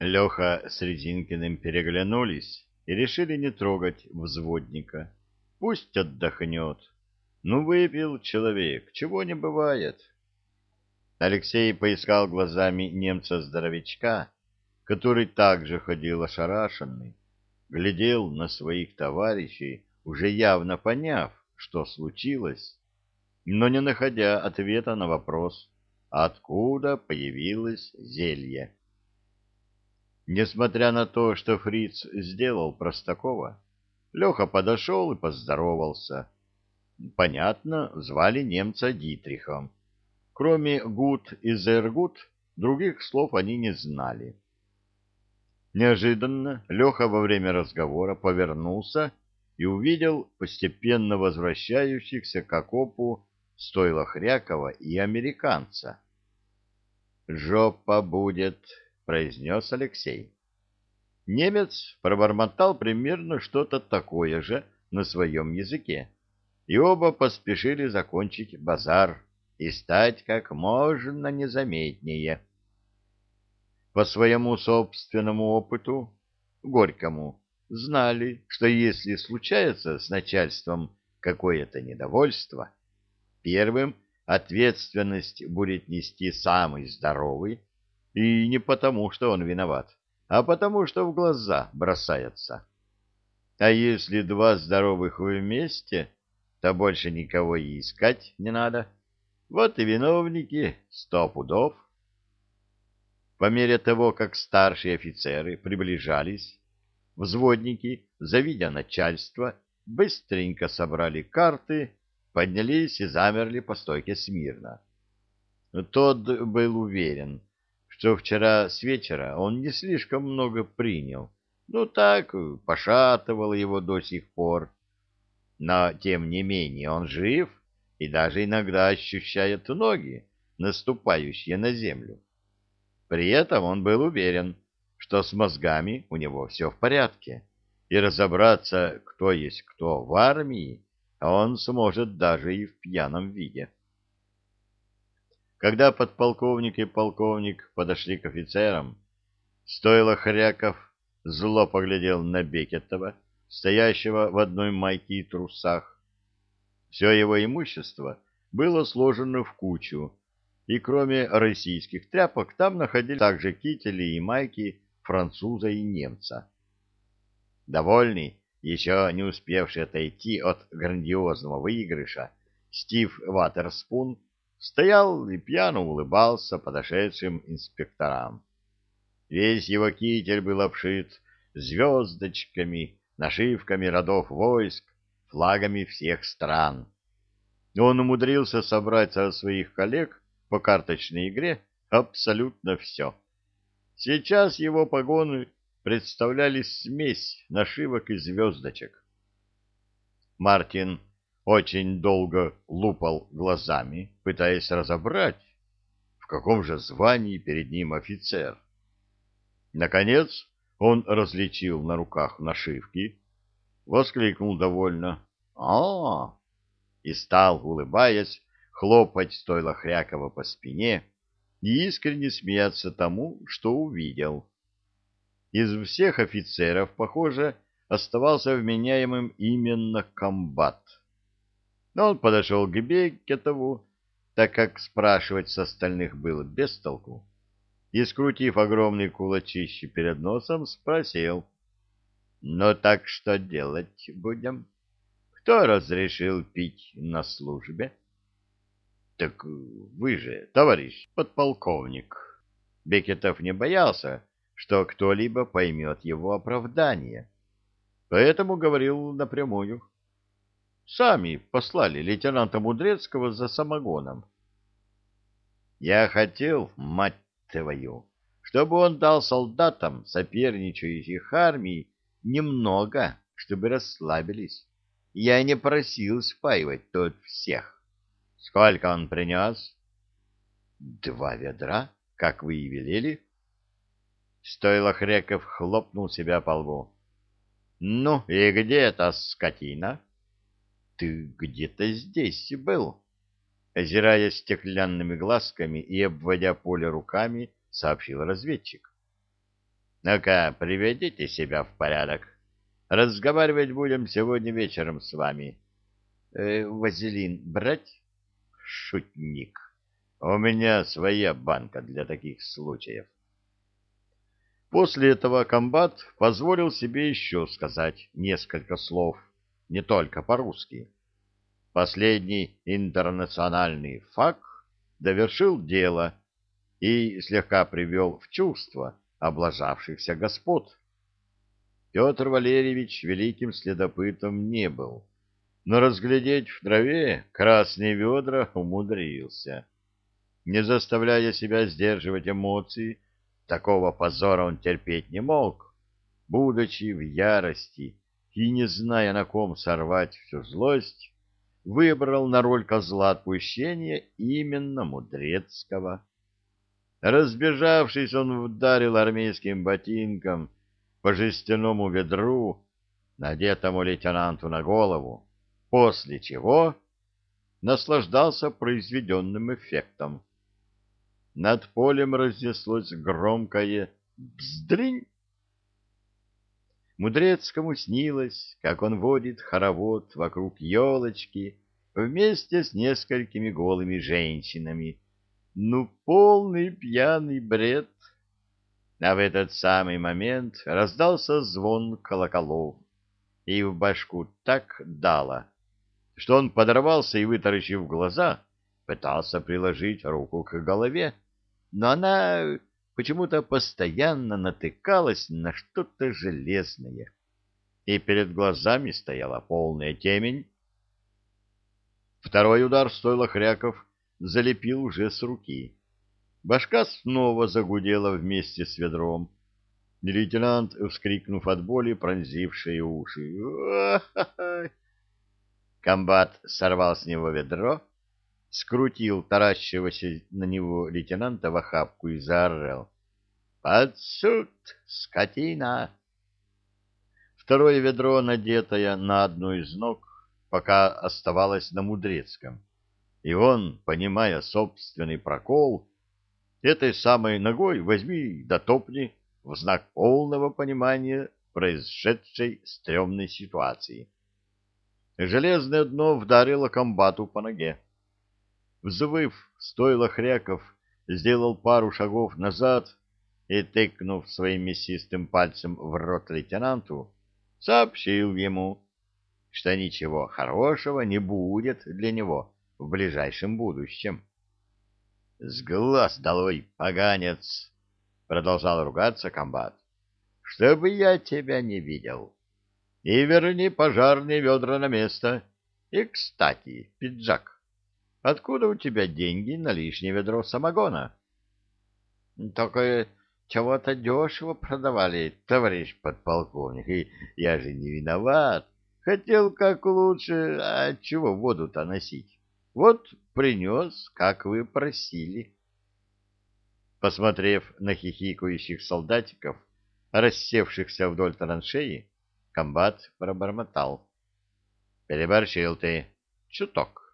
Леха с Резинкиным переглянулись и решили не трогать взводника. Пусть отдохнет. Ну, выпил человек, чего не бывает. Алексей поискал глазами немца-здоровячка, который также ходил ошарашенный, глядел на своих товарищей, уже явно поняв, что случилось, но не находя ответа на вопрос, откуда появилось зелье. Несмотря на то, что фриц сделал Простакова, Леха подошел и поздоровался. Понятно, звали немца Дитрихом. Кроме «гуд» и «зергут», других слов они не знали. Неожиданно Леха во время разговора повернулся и увидел постепенно возвращающихся к окопу стойла Хрякова и американца. «Жопа будет», — произнес Алексей. Немец пробормотал примерно что-то такое же на своем языке, и оба поспешили закончить базар и стать как можно незаметнее. По своему собственному опыту, горькому, знали, что если случается с начальством какое-то недовольство, первым ответственность будет нести самый здоровый, и не потому, что он виноват, а потому, что в глаза бросается. А если два здоровых вместе, то больше никого и искать не надо. Вот и виновники сто пудов. По мере того, как старшие офицеры приближались, взводники, завидя начальство, быстренько собрали карты, поднялись и замерли по стойке смирно. Тот был уверен, что вчера с вечера он не слишком много принял. Ну так, пошатывал его до сих пор. Но, тем не менее, он жив и даже иногда ощущает ноги, наступающие на землю. При этом он был уверен, что с мозгами у него все в порядке, и разобраться, кто есть кто в армии, он сможет даже и в пьяном виде. Когда подполковник и полковник подошли к офицерам, стоило Хряков зло поглядел на Бекетова, стоящего в одной майке и трусах. Все его имущество было сложено в кучу, и кроме российских тряпок там находились также кители и майки француза и немца. Довольный, еще не успевший отойти от грандиозного выигрыша, Стив Ватерспун стоял и пьяно улыбался подошедшим инспекторам. Весь его китель был обшит звездочками, нашивками родов войск, флагами всех стран. Он умудрился собрать со своих коллег по карточной игре абсолютно все. Сейчас его погоны представляли смесь нашивок и звездочек. Мартин очень долго лупал глазами, пытаясь разобрать, в каком же звании перед ним офицер. Наконец он различил на руках нашивки, воскликнул довольно а, и стал, улыбаясь, хлопать стоило Хрякова по спине и искренне смеяться тому, что увидел. Из всех офицеров, похоже, оставался вменяемым именно комбат. Но он подошел к Бекетову, так как спрашивать с остальных было без толку, и, скрутив огромный кулачище перед носом, спросил, «Ну так что делать будем? Кто разрешил пить на службе?» Так вы же, товарищ подполковник. Бекетов не боялся, что кто-либо поймет его оправдание. Поэтому говорил напрямую. Сами послали лейтенанта Мудрецкого за самогоном. Я хотел, мать твою, чтобы он дал солдатам соперничающих армий немного, чтобы расслабились. Я не просил спаивать тут всех. Сколько он принес? Два ведра, как вы и велели. Стоило Хреков хлопнул себя по лбу. Ну и где эта скотина? Ты где-то здесь был. Озирая стеклянными глазками и обводя поле руками, сообщил разведчик. Ну-ка, приведите себя в порядок. Разговаривать будем сегодня вечером с вами. Э, вазелин брать? Шутник. У меня своя банка для таких случаев. После этого комбат позволил себе еще сказать несколько слов, не только по-русски. Последний интернациональный факт довершил дело и слегка привел в чувство облажавшихся господ. Петр Валерьевич великим следопытом не был, но разглядеть в траве красные ведра умудрился. Не заставляя себя сдерживать эмоции, такого позора он терпеть не мог, будучи в ярости и не зная, на ком сорвать всю злость, выбрал на роль козла отпущения именно Мудрецкого. Разбежавшись, он ударил армейским ботинком по жестяному ведру, надетому лейтенанту на голову, после чего наслаждался произведенным эффектом. Над полем разнеслось громкое «бздринь». Мудрецкому снилось, как он водит хоровод вокруг елочки вместе с несколькими голыми женщинами, ну, полный пьяный бред. А в этот самый момент раздался звон колоколов, и в башку так дало, что он подорвался и, вытаращив глаза, пытался приложить руку к голове, но она почему-то постоянно натыкалась на что-то железное, и перед глазами стояла полная темень. Второй удар стоило хряков залепил уже с руки. Башка снова загудела вместе с ведром. Лейтенант, вскрикнув от боли, пронзившие уши. Комбат сорвал с него ведро, скрутил таращившегося на него лейтенанта в охапку и заорал. «Под суд, скотина!» Второе ведро, надетое на одну из ног, пока оставалось на Мудрецком. И он, понимая собственный прокол, этой самой ногой возьми да топни в знак полного понимания произошедшей стрёмной ситуации. Железное дно вдарило комбату по ноге. Взвыв, стойло хряков, сделал пару шагов назад и, тыкнув своим мясистым пальцем в рот лейтенанту, сообщил ему, что ничего хорошего не будет для него в ближайшем будущем. — С глаз долой, поганец! — продолжал ругаться комбат. — Чтобы я тебя не видел. И верни пожарные ведра на место. И, кстати, пиджак, откуда у тебя деньги на лишнее ведро самогона? — Только чего-то дешево продавали, товарищ подполковник, и я же не виноват. Хотел как лучше, а чего воду-то носить? Вот принес, как вы просили. Посмотрев на хихикающих солдатиков, рассевшихся вдоль траншеи, комбат пробормотал. — Переборщил ты. Чуток.